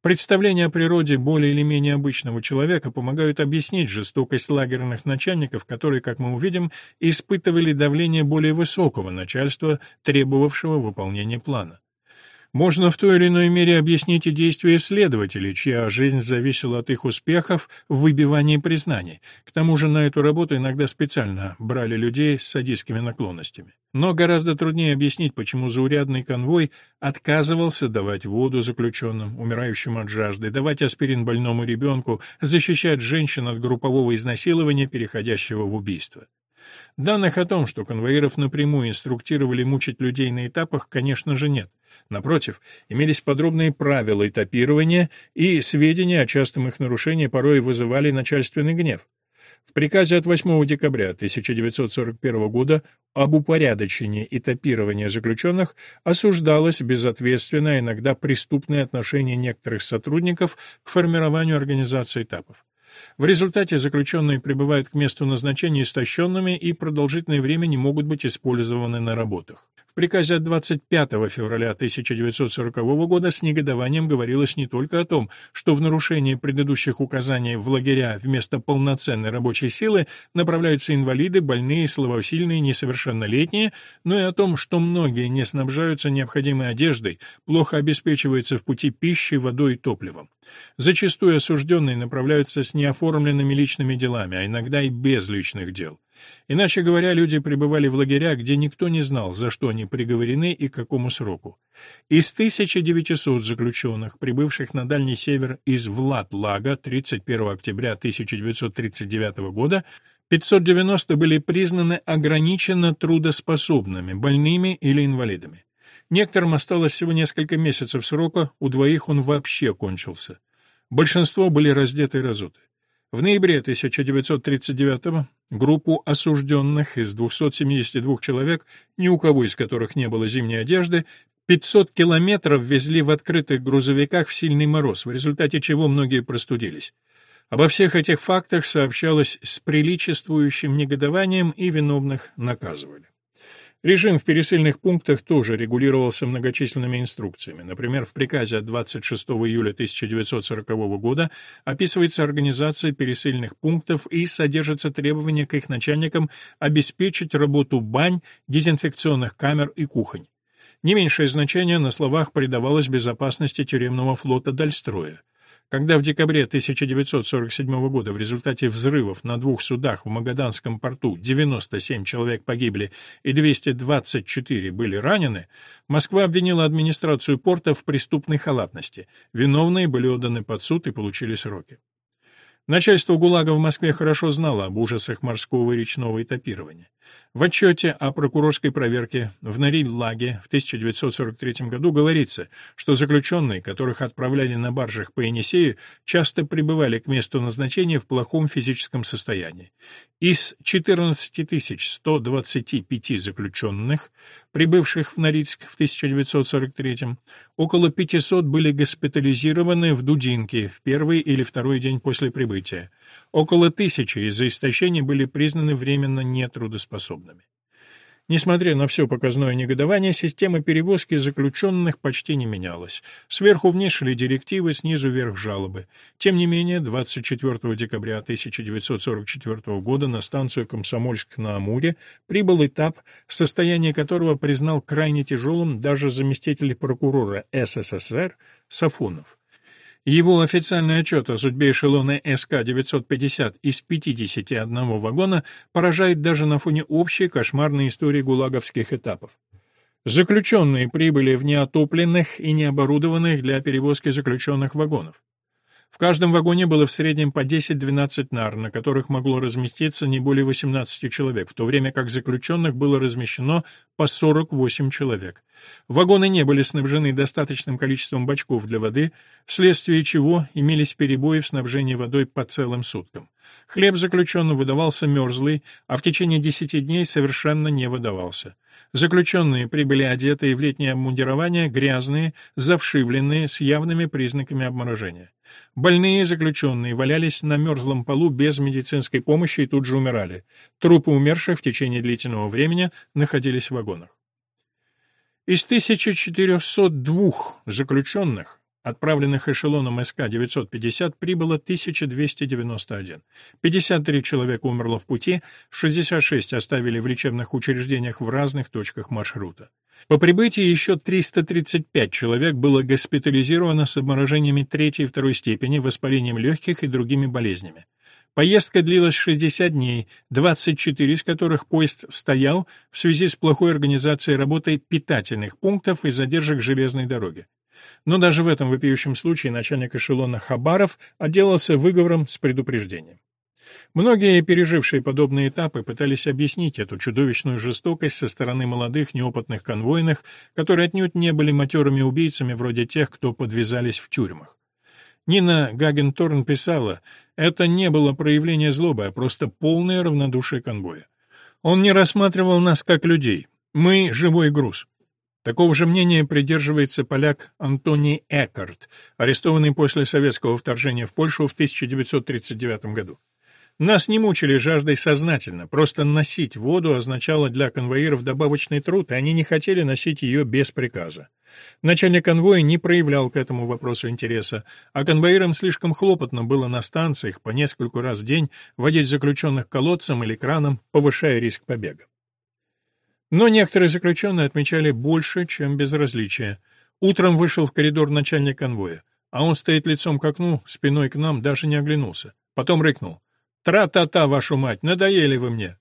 Представления о природе более или менее обычного человека помогают объяснить жестокость лагерных начальников, которые, как мы увидим, испытывали давление более высокого начальства, требовавшего выполнения плана. Можно в той или иной мере объяснить и действия следователей, чья жизнь зависела от их успехов в выбивании признаний. К тому же на эту работу иногда специально брали людей с садистскими наклонностями. Но гораздо труднее объяснить, почему заурядный конвой отказывался давать воду заключенным, умирающим от жажды, давать аспирин больному ребенку, защищать женщин от группового изнасилования, переходящего в убийство. Данных о том, что конвоиров напрямую инструктировали мучить людей на этапах, конечно же, нет. Напротив, имелись подробные правила этапирования, и сведения о частом их нарушении порой вызывали начальственный гнев. В приказе от 8 декабря 1941 года об упорядочении этапирования заключенных осуждалось безответственное, иногда преступное отношение некоторых сотрудников к формированию организации этапов. В результате заключенные прибывают к месту назначения истощенными и продолжительное время не могут быть использованы на работах. В приказе от 25 февраля 1940 года с негодованием говорилось не только о том, что в нарушение предыдущих указаний в лагеря вместо полноценной рабочей силы направляются инвалиды, больные, слабосильные, несовершеннолетние, но и о том, что многие не снабжаются необходимой одеждой, плохо обеспечиваются в пути пищей, водой и топливом. Зачастую осужденные направляются с неоформленными личными делами, а иногда и без личных дел. Иначе говоря, люди пребывали в лагерях, где никто не знал, за что они приговорены и к какому сроку. Из 1900 заключенных, прибывших на Дальний Север из Влад-Лага 31 октября 1939 года, 590 были признаны ограниченно трудоспособными, больными или инвалидами. Некоторым осталось всего несколько месяцев срока, у двоих он вообще кончился. Большинство были раздеты и разуты. В ноябре 1939 группу осужденных из 272 человек, ни у кого из которых не было зимней одежды, 500 километров везли в открытых грузовиках в сильный мороз, в результате чего многие простудились. Обо всех этих фактах сообщалось с приличествующим негодованием и виновных наказывали. Режим в пересыльных пунктах тоже регулировался многочисленными инструкциями. Например, в приказе от 26 июля 1940 года описывается организация пересыльных пунктов и содержится требование к их начальникам обеспечить работу бань, дезинфекционных камер и кухонь. Не меньшее значение на словах придавалось безопасности тюремного флота Дальстроя. Когда в декабре 1947 года в результате взрывов на двух судах в Магаданском порту 97 человек погибли и 224 были ранены, Москва обвинила администрацию порта в преступной халатности. Виновные были отданы под суд и получили сроки. Начальство ГУЛАГа в Москве хорошо знало об ужасах морского и речного этапирования. В отчете о прокурорской проверке в Нориль-Лаге в 1943 году говорится, что заключенные, которых отправляли на баржах по Енисею, часто прибывали к месту назначения в плохом физическом состоянии. Из 14 125 заключенных, прибывших в Норильск в 1943 около 500 были госпитализированы в Дудинке в первый или второй день после прибытия. Около тысячи из-за истощения были признаны временно нетрудоспособными. Несмотря на все показное негодование, система перевозки заключенных почти не менялась. Сверху вниз шли директивы, снизу вверх жалобы. Тем не менее, 24 декабря 1944 года на станцию Комсомольск на Амуре прибыл этап, состояние которого признал крайне тяжелым даже заместитель прокурора СССР Сафонов. Его официальный отчет о судьбе эшелона СК-950 из 51 вагона поражает даже на фоне общей кошмарной истории гулаговских этапов. Заключенные прибыли в неотопленных и необорудованных для перевозки заключенных вагонов. В каждом вагоне было в среднем по 10-12 нар, на которых могло разместиться не более 18 человек, в то время как заключенных было размещено по 48 человек. Вагоны не были снабжены достаточным количеством бачков для воды, вследствие чего имелись перебои в снабжении водой по целым суткам. Хлеб заключенным выдавался мерзлый, а в течение 10 дней совершенно не выдавался. Заключенные прибыли одетые в летнее обмундирование, грязные, завшивленные, с явными признаками обморожения. Больные заключенные валялись на мерзлом полу без медицинской помощи и тут же умирали. Трупы умерших в течение длительного времени находились в вагонах. Из 1402 заключенных Отправленных эшелоном СК-950 прибыло 1291. 53 человека умерло в пути, 66 оставили в лечебных учреждениях в разных точках маршрута. По прибытии еще 335 человек было госпитализировано с обморожениями третьей и второй степени, воспалением легких и другими болезнями. Поездка длилась 60 дней, 24 из которых поезд стоял в связи с плохой организацией работы питательных пунктов и задержек железной дороги. Но даже в этом вопиющем случае начальник эшелона Хабаров отделался выговором с предупреждением. Многие, пережившие подобные этапы, пытались объяснить эту чудовищную жестокость со стороны молодых неопытных конвойных, которые отнюдь не были матерыми убийцами вроде тех, кто подвязались в тюрьмах. Нина Гагенторн писала, это не было проявление злобы, а просто полное равнодушие конвоя. Он не рассматривал нас как людей. Мы — живой груз. Такого же мнения придерживается поляк Антоний Экарт, арестованный после советского вторжения в Польшу в 1939 году. Нас не мучили жаждой сознательно, просто носить воду означало для конвоиров добавочный труд, и они не хотели носить ее без приказа. Начальник конвоя не проявлял к этому вопросу интереса, а конвоирам слишком хлопотно было на станциях по нескольку раз в день водить заключенных колодцем или краном, повышая риск побега. Но некоторые заключенные отмечали больше, чем безразличие. Утром вышел в коридор начальник конвоя, а он стоит лицом к окну, спиной к нам, даже не оглянулся. Потом рыкнул. «Тра-та-та, вашу мать, надоели вы мне!»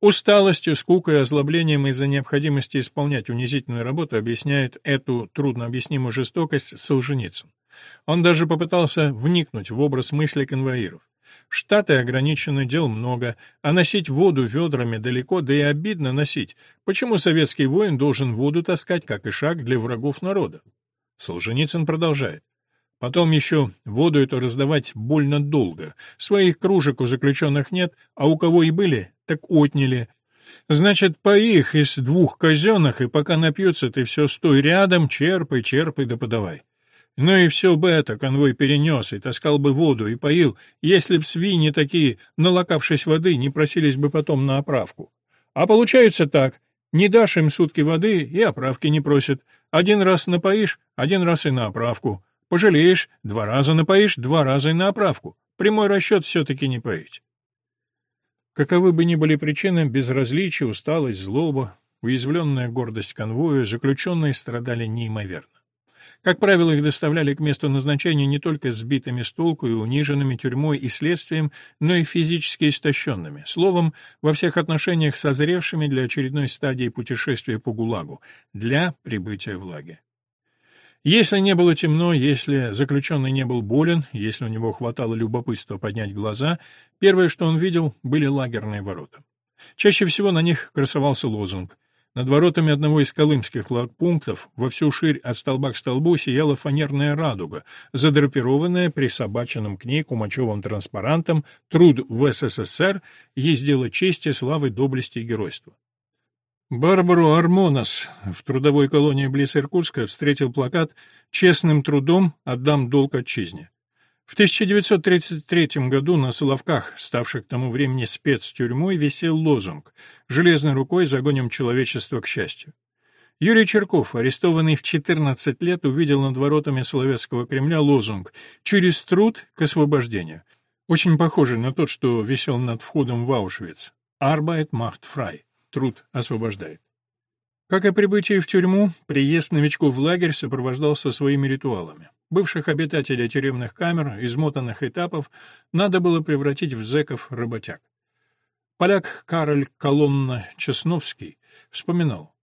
Усталостью, скукой, озлоблением из-за необходимости исполнять унизительную работу объясняет эту труднообъяснимую жестокость Солженицын. Он даже попытался вникнуть в образ мысли конвоиров. Штаты ограничены, дел много, а носить воду ведрами далеко, да и обидно носить. Почему советский воин должен воду таскать, как и шаг для врагов народа? Солженицын продолжает. Потом еще воду эту раздавать больно долго. Своих кружек у заключенных нет, а у кого и были, так отняли. Значит, по их из двух казенных, и пока напьются, ты все стой рядом, черпай, черпай да подавай. Ну и все бы это конвой перенес, и таскал бы воду, и поил, если б свиньи такие, налокавшись воды, не просились бы потом на оправку. А получается так, не дашь им сутки воды, и оправки не просят. Один раз напоишь, один раз и на оправку. Пожалеешь, два раза напоишь, два раза и на оправку. Прямой расчет все-таки не поить. Каковы бы ни были причины, безразличие, усталость, злоба, уязвленная гордость конвоя, заключенные страдали неимоверно. Как правило, их доставляли к месту назначения не только сбитыми с толку и униженными тюрьмой и следствием, но и физически истощенными, словом, во всех отношениях созревшими для очередной стадии путешествия по ГУЛАГу, для прибытия в лагерь. Если не было темно, если заключенный не был болен, если у него хватало любопытства поднять глаза, первое, что он видел, были лагерные ворота. Чаще всего на них красовался лозунг над воротами одного из колымских лагпунктов во всю ширь от столба к столбу сияла фанерная радуга, задрапированная присобаченным к ней кумачевым транспарантом «Труд в СССР есть дело чести, славы, доблести и геройства». Барбару Армонас в трудовой колонии близ Иркутска встретил плакат «Честным трудом отдам долг отчизне». В 1933 году на Соловках, ставших к тому времени спецтюрьмой, висел лозунг «Железной рукой загоним человечество к счастью». Юрий Черков, арестованный в 14 лет, увидел над воротами Соловецкого Кремля лозунг «Через труд к освобождению», очень похожий на тот, что висел над входом в Аушвиц «Arbeit macht frei» — «Труд освобождает». Как и прибытие в тюрьму, приезд новичков в лагерь сопровождался своими ритуалами. Бывших обитателей тюремных камер, измотанных этапов, надо было превратить в зэков-работяг. Поляк Кароль Колонна-Чесновский вспоминал.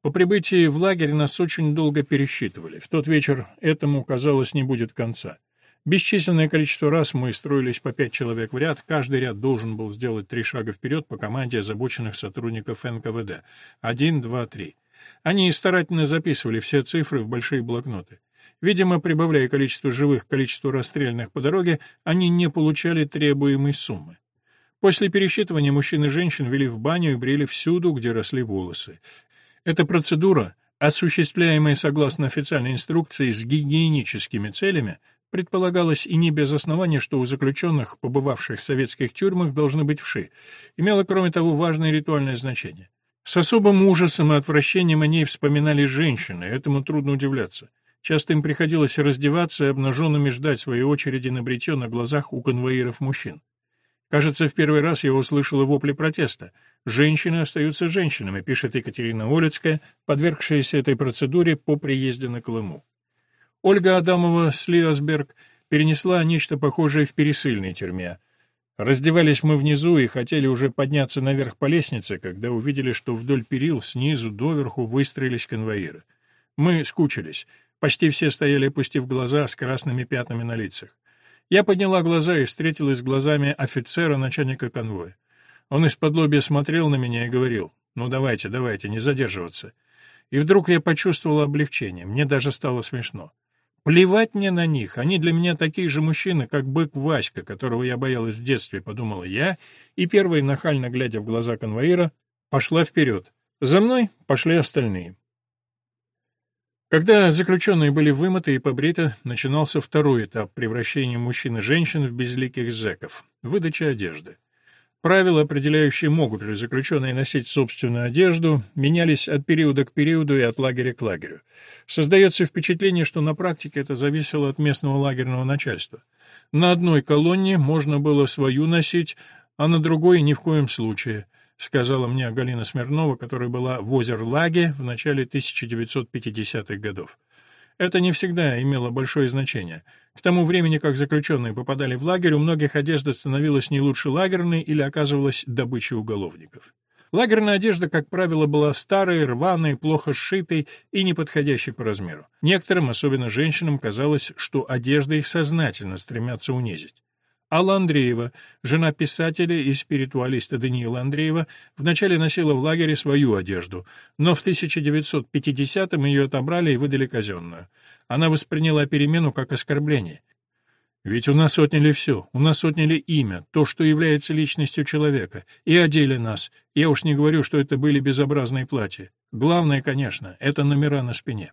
По прибытии в лагерь нас очень долго пересчитывали. В тот вечер этому, казалось, не будет конца. Бесчисленное количество раз мы строились по пять человек в ряд, каждый ряд должен был сделать три шага вперед по команде озабоченных сотрудников НКВД. Один, два, три. Они старательно записывали все цифры в большие блокноты. Видимо, прибавляя количество живых к количеству расстрелянных по дороге, они не получали требуемой суммы. После пересчитывания мужчин и женщин вели в баню и брили всюду, где росли волосы. Эта процедура, осуществляемая согласно официальной инструкции с гигиеническими целями, предполагалось и не без основания, что у заключенных, побывавших в советских тюрьмах, должны быть вши, имела, кроме того, важное ритуальное значение. С особым ужасом и отвращением о ней вспоминали женщины, этому трудно удивляться. Часто им приходилось раздеваться и обнаженными ждать своей очереди на бритье на глазах у конвоиров мужчин. Кажется, в первый раз я услышала вопли протеста. «Женщины остаются женщинами», пишет Екатерина Олецкая, подвергшаяся этой процедуре по приезде на Колыму. Ольга Адамова Слиасберг перенесла нечто похожее в пересыльной тюрьме. Раздевались мы внизу и хотели уже подняться наверх по лестнице, когда увидели, что вдоль перил снизу доверху выстроились конвоиры. Мы скучились. Почти все стояли, опустив глаза, с красными пятнами на лицах. Я подняла глаза и встретилась с глазами офицера, начальника конвоя. Он из-под лобья смотрел на меня и говорил, «Ну давайте, давайте, не задерживаться». И вдруг я почувствовала облегчение, мне даже стало смешно. Плевать мне на них, они для меня такие же мужчины, как бык Васька, которого я боялась в детстве, подумала я, и первой, нахально глядя в глаза конвоира, пошла вперед. За мной пошли остальные. Когда заключенные были вымыты и побриты, начинался второй этап превращения мужчин и женщин в безликих зэков — выдача одежды. Правила, определяющие, могут ли заключенные носить собственную одежду, менялись от периода к периоду и от лагеря к лагерю. Создается впечатление, что на практике это зависело от местного лагерного начальства. На одной колонне можно было свою носить, а на другой ни в коем случае, сказала мне Галина Смирнова, которая была в Озерлаге в начале 1950-х годов. Это не всегда имело большое значение. К тому времени, как заключенные попадали в лагерь, у многих одежда становилась не лучше лагерной или оказывалась добычей уголовников. Лагерная одежда, как правило, была старой, рваной, плохо сшитой и неподходящей по размеру. Некоторым, особенно женщинам, казалось, что одежда их сознательно стремятся унизить. Алла Андреева, жена писателя и спиритуалиста Даниила Андреева, вначале носила в лагере свою одежду, но в 1950-м ее отобрали и выдали казенную. Она восприняла перемену как оскорбление. Ведь у нас отняли все, у нас отняли имя, то, что является личностью человека, и одели нас. Я уж не говорю, что это были безобразные платья. Главное, конечно, это номера на спине.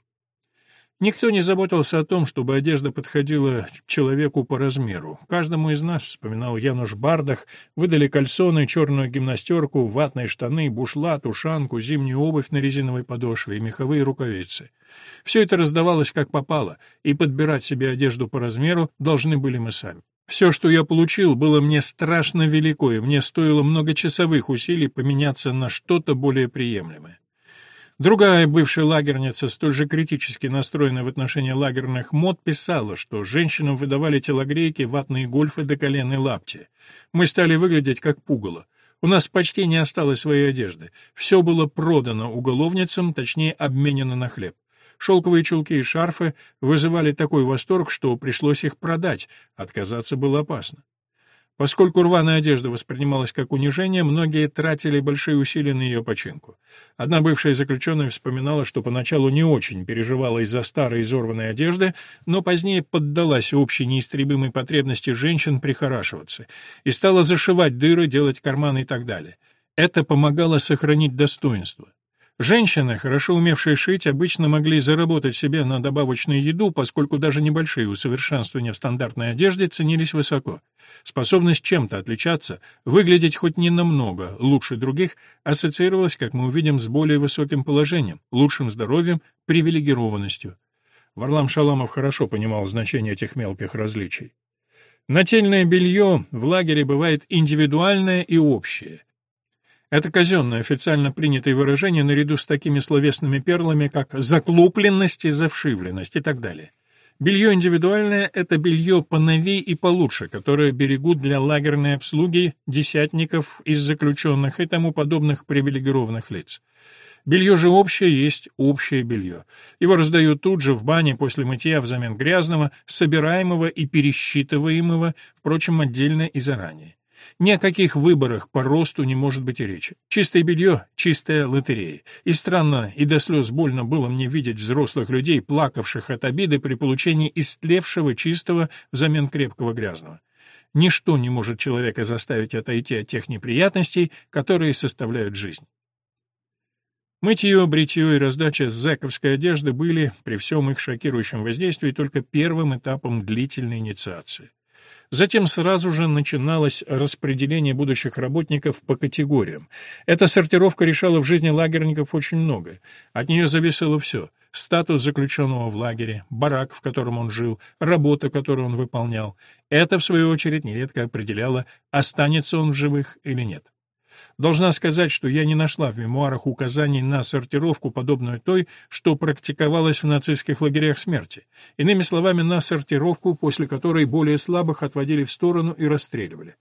Никто не заботился о том, чтобы одежда подходила человеку по размеру. Каждому из нас, вспоминал Януш Бардах, выдали кальсоны, черную гимнастерку, ватные штаны, бушлат, ушанку, зимнюю обувь на резиновой подошве и меховые рукавицы. Все это раздавалось как попало, и подбирать себе одежду по размеру должны были мы сами. Все, что я получил, было мне страшно велико, и мне стоило многочасовых усилий поменяться на что-то более приемлемое. Другая бывшая лагерница, столь же критически настроенная в отношении лагерных мод, писала, что женщинам выдавали телогрейки, ватные гольфы до коленной лапти. Мы стали выглядеть как пугало. У нас почти не осталось своей одежды. Все было продано уголовницам, точнее, обменено на хлеб. Шелковые чулки и шарфы вызывали такой восторг, что пришлось их продать, отказаться было опасно. Поскольку рваная одежда воспринималась как унижение, многие тратили большие усилия на ее починку. Одна бывшая заключенная вспоминала, что поначалу не очень переживала из-за старой изорванной одежды, но позднее поддалась общей неистребимой потребности женщин прихорашиваться и стала зашивать дыры, делать карманы и так далее. Это помогало сохранить достоинство. Женщины, хорошо умевшие шить, обычно могли заработать себе на добавочную еду, поскольку даже небольшие усовершенствования в стандартной одежде ценились высоко. Способность чем-то отличаться, выглядеть хоть не намного лучше других, ассоциировалась, как мы увидим, с более высоким положением, лучшим здоровьем, привилегированностью. Варлам Шаламов хорошо понимал значение этих мелких различий. Нательное белье в лагере бывает индивидуальное и общее. Это казенное, официально принятое выражение наряду с такими словесными перлами, как «заклупленность» и «завшивленность» и так далее. Белье индивидуальное — это белье поновей и получше, которое берегут для лагерной обслуги десятников из заключенных и тому подобных привилегированных лиц. Белье же общее есть общее белье. Его раздают тут же в бане после мытья взамен грязного, собираемого и пересчитываемого, впрочем, отдельно и заранее. Ни о каких выборах по росту не может быть и речи. Чистое белье — чистая лотерея. И странно, и до слез больно было мне видеть взрослых людей, плакавших от обиды при получении истлевшего чистого взамен крепкого грязного. Ничто не может человека заставить отойти от тех неприятностей, которые составляют жизнь. Мытье, бритье и раздача зэковской одежды были, при всем их шокирующем воздействии, только первым этапом длительной инициации. Затем сразу же начиналось распределение будущих работников по категориям. Эта сортировка решала в жизни лагерников очень много. От нее зависело все. статус заключенного в лагере, барак, в котором он жил, работа, которую он выполнял. Это, в свою очередь, нередко определяло, останется он в живых или нет. Должна сказать, что я не нашла в мемуарах указаний на сортировку, подобную той, что практиковалась в нацистских лагерях смерти. Иными словами, на сортировку, после которой более слабых отводили в сторону и расстреливали.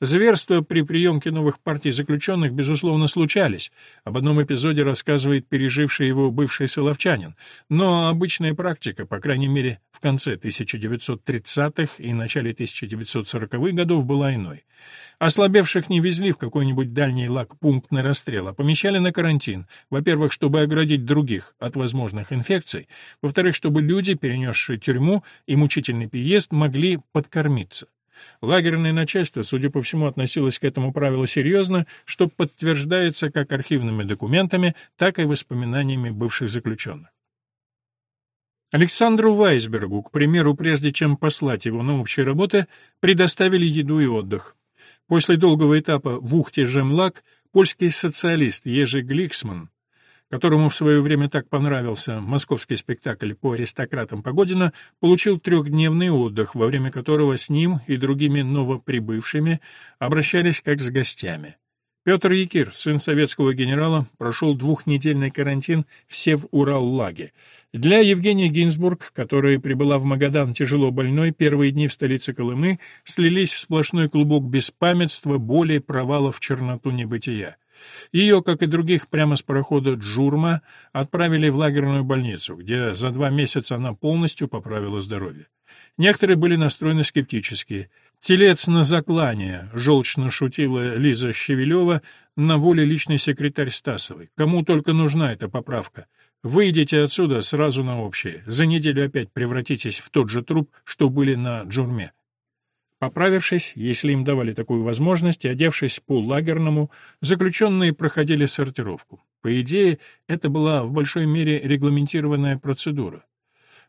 Зверства при приемке новых партий заключенных, безусловно, случались. Об одном эпизоде рассказывает переживший его бывший соловчанин. Но обычная практика, по крайней мере, в конце 1930-х и начале 1940-х годов была иной. Ослабевших не везли в какой-нибудь дальний лагпункт на расстрел, а помещали на карантин, во-первых, чтобы оградить других от возможных инфекций, во-вторых, чтобы люди, перенесшие тюрьму и мучительный переезд, могли подкормиться. Лагерное начальство, судя по всему, относилось к этому правилу серьезно, что подтверждается как архивными документами, так и воспоминаниями бывших заключенных. Александру Вайсбергу, к примеру, прежде чем послать его на общие работы, предоставили еду и отдых. После долгого этапа в Ухте Жемлак польский социалист Ежи Гликсман которому в свое время так понравился московский спектакль по аристократам Погодина, получил трехдневный отдых, во время которого с ним и другими новоприбывшими обращались как с гостями. Петр Якир, сын советского генерала, прошел двухнедельный карантин в Сев-Урал-Лаге. Для Евгения Гинзбург, которая прибыла в Магадан тяжело больной, первые дни в столице Колымы слились в сплошной клубок беспамятства, боли, провалов в черноту небытия. Ее, как и других, прямо с парохода «Джурма» отправили в лагерную больницу, где за два месяца она полностью поправила здоровье. Некоторые были настроены скептически. «Телец на заклание», — желчно шутила Лиза Щевелева, на воле личный секретарь Стасовой. «Кому только нужна эта поправка. Выйдите отсюда сразу на общее. За неделю опять превратитесь в тот же труп, что были на Джурме». Поправившись, если им давали такую возможность, и одевшись по-лагерному, заключенные проходили сортировку. По идее, это была в большой мере регламентированная процедура.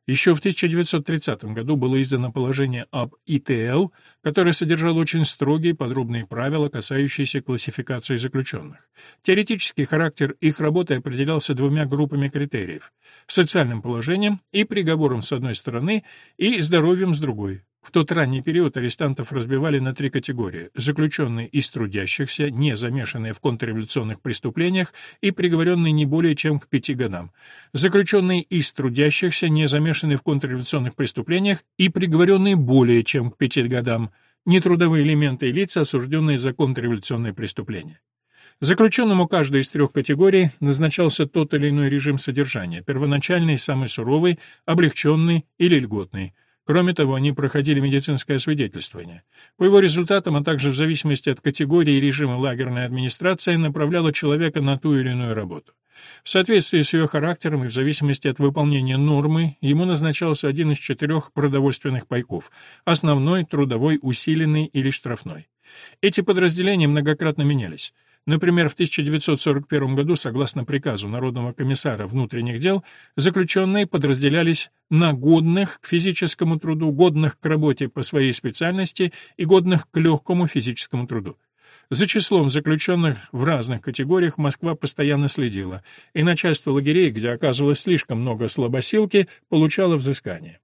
Еще в 1930 году было издано положение об ИТЛ, которое содержало очень строгие подробные правила, касающиеся классификации заключенных. Теоретический характер их работы определялся двумя группами критериев – социальным положением и приговором с одной стороны и здоровьем с другой. В тот ранний период арестантов разбивали на три категории – заключенные из трудящихся, не замешанные в контрреволюционных преступлениях и приговоренные не более чем к пяти годам, заключенные из трудящихся, не замешанные в контрреволюционных преступлениях и приговоренные более чем к пяти годам, нетрудовые элементы и лица, осужденные за контрреволюционные преступления. Заключенному каждой из трех категорий назначался тот или иной режим содержания, первоначальный, самый суровый, облегченный или льготный – Кроме того, они проходили медицинское освидетельствование. По его результатам, а также в зависимости от категории и режима лагерная администрация направляла человека на ту или иную работу. В соответствии с ее характером и в зависимости от выполнения нормы, ему назначался один из четырех продовольственных пайков – основной, трудовой, усиленный или штрафной. Эти подразделения многократно менялись. Например, в 1941 году, согласно приказу Народного комиссара внутренних дел, заключенные подразделялись на годных к физическому труду, годных к работе по своей специальности и годных к легкому физическому труду. За числом заключенных в разных категориях Москва постоянно следила, и начальство лагерей, где оказывалось слишком много слабосилки, получало взыскание.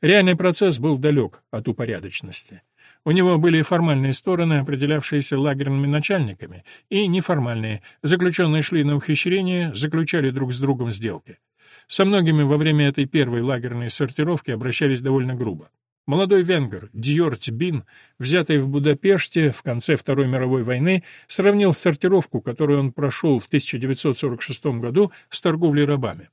Реальный процесс был далек от упорядоченности. У него были формальные стороны, определявшиеся лагерными начальниками, и неформальные. Заключенные шли на ухищрение, заключали друг с другом сделки. Со многими во время этой первой лагерной сортировки обращались довольно грубо. Молодой венгер Дьорц Бин, взятый в Будапеште в конце Второй мировой войны, сравнил сортировку, которую он прошел в 1946 году, с торговлей рабами.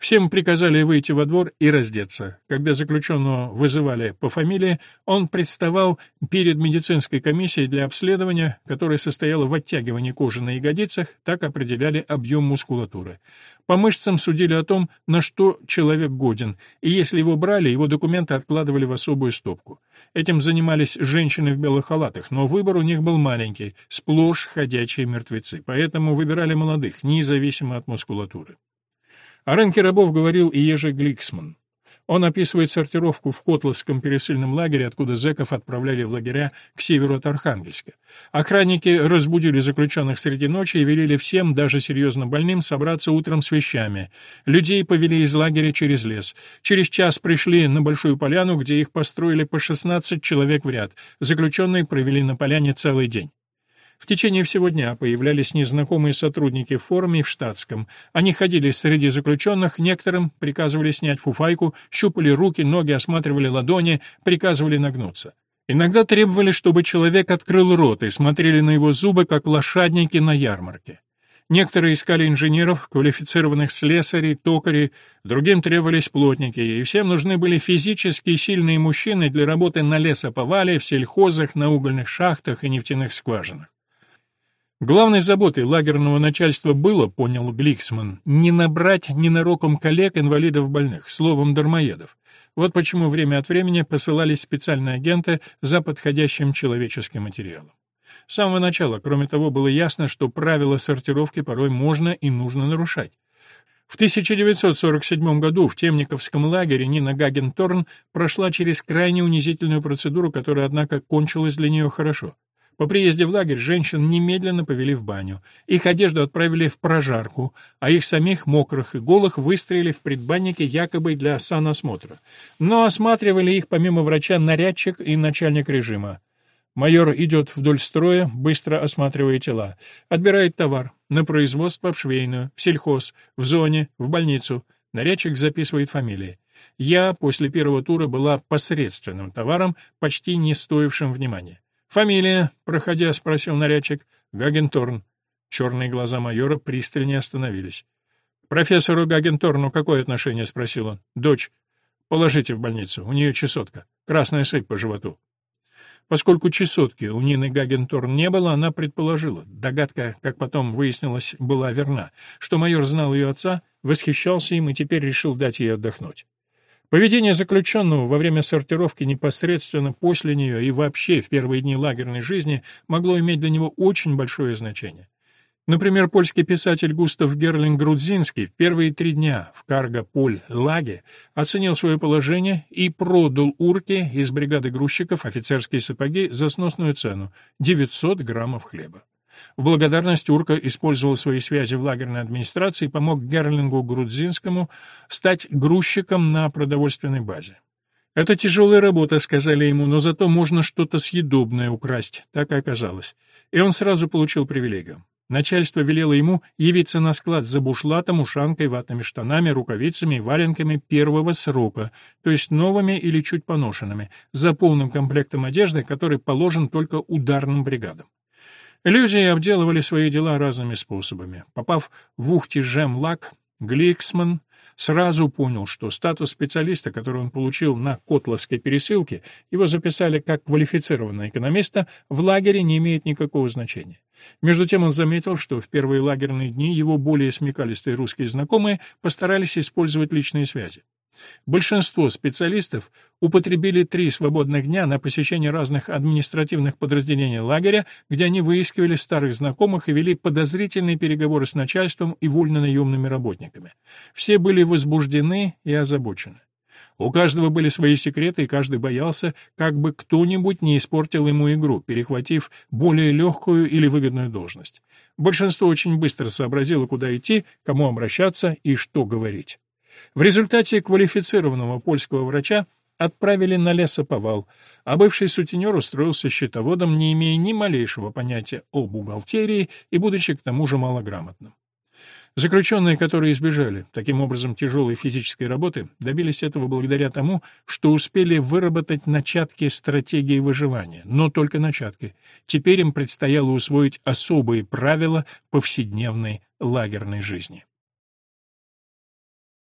Всем приказали выйти во двор и раздеться. Когда заключенного вызывали по фамилии, он представал перед медицинской комиссией для обследования, которая состояла в оттягивании кожи на ягодицах, так определяли объем мускулатуры. По мышцам судили о том, на что человек годен, и если его брали, его документы откладывали в особую стопку. Этим занимались женщины в белых халатах, но выбор у них был маленький, сплошь ходячие мертвецы, поэтому выбирали молодых, независимо от мускулатуры. О рынке рабов говорил и Ежи Гликсман. Он описывает сортировку в Котловском пересыльном лагере, откуда зэков отправляли в лагеря к северу от Архангельска. Охранники разбудили заключенных среди ночи и велели всем, даже серьезно больным, собраться утром с вещами. Людей повели из лагеря через лес. Через час пришли на Большую Поляну, где их построили по 16 человек в ряд. Заключенные провели на поляне целый день. В течение всего дня появлялись незнакомые сотрудники в форме и в штатском. Они ходили среди заключенных, некоторым приказывали снять фуфайку, щупали руки, ноги, осматривали ладони, приказывали нагнуться. Иногда требовали, чтобы человек открыл рот и смотрели на его зубы, как лошадники на ярмарке. Некоторые искали инженеров, квалифицированных слесарей, токарей, другим требовались плотники, и всем нужны были физически сильные мужчины для работы на лесоповале, в сельхозах, на угольных шахтах и нефтяных скважинах. Главной заботой лагерного начальства было, понял Гликсман, не набрать ненароком коллег инвалидов больных, словом дармоедов. Вот почему время от времени посылались специальные агенты за подходящим человеческим материалом. С самого начала, кроме того, было ясно, что правила сортировки порой можно и нужно нарушать. В 1947 году в Темниковском лагере Нина Гагенторн прошла через крайне унизительную процедуру, которая, однако, кончилась для нее хорошо. По приезде в лагерь женщин немедленно повели в баню. Их одежду отправили в прожарку, а их самих, мокрых и голых, выстроили в предбаннике якобы для саносмотра. Но осматривали их помимо врача нарядчик и начальник режима. Майор идет вдоль строя, быстро осматривая тела. Отбирает товар. На производство, в швейную, в сельхоз, в зоне, в больницу. Нарядчик записывает фамилии. Я после первого тура была посредственным товаром, почти не стоившим внимания. «Фамилия?» — проходя, спросил нарядчик. «Гагенторн». Черные глаза майора пристальнее остановились. «Профессору Гагенторну какое отношение?» — спросил он. «Дочь. Положите в больницу. У нее чесотка. Красная сыпь по животу». Поскольку чесотки у Нины Гагенторн не было, она предположила, догадка, как потом выяснилось, была верна, что майор знал ее отца, восхищался им и теперь решил дать ей отдохнуть. Поведение заключенного во время сортировки непосредственно после нее и вообще в первые дни лагерной жизни могло иметь для него очень большое значение. Например, польский писатель Густав Герлинг-Грудзинский в первые три дня в Карго-Поль-Лаге оценил свое положение и продал урке из бригады грузчиков офицерские сапоги за сносную цену — 900 граммов хлеба. В благодарность Урка использовал свои связи в лагерной администрации и помог Герлингу Грудзинскому стать грузчиком на продовольственной базе. «Это тяжелая работа», — сказали ему, — «но зато можно что-то съедобное украсть». Так и оказалось. И он сразу получил привилегию. Начальство велело ему явиться на склад за бушлатом, ушанкой, ватными штанами, рукавицами и валенками первого срока, то есть новыми или чуть поношенными, за полным комплектом одежды, который положен только ударным бригадам. Люди обделывали свои дела разными способами. Попав в Ухти-Жем-Лак, Гликсман сразу понял, что статус специалиста, который он получил на Котловской пересылке, его записали как квалифицированного экономиста, в лагере не имеет никакого значения. Между тем он заметил, что в первые лагерные дни его более смекалистые русские знакомые постарались использовать личные связи. Большинство специалистов употребили три свободных дня на посещение разных административных подразделений лагеря, где они выискивали старых знакомых и вели подозрительные переговоры с начальством и вольно-наемными работниками. Все были возбуждены и озабочены. У каждого были свои секреты, и каждый боялся, как бы кто-нибудь не испортил ему игру, перехватив более легкую или выгодную должность. Большинство очень быстро сообразило, куда идти, кому обращаться и что говорить. В результате квалифицированного польского врача отправили на лесоповал, а бывший сутенер устроился счетоводом, не имея ни малейшего понятия о бухгалтерии и будучи к тому же малограмотным. Заключенные, которые избежали таким образом тяжелой физической работы, добились этого благодаря тому, что успели выработать начатки стратегии выживания, но только начатки. Теперь им предстояло усвоить особые правила повседневной лагерной жизни.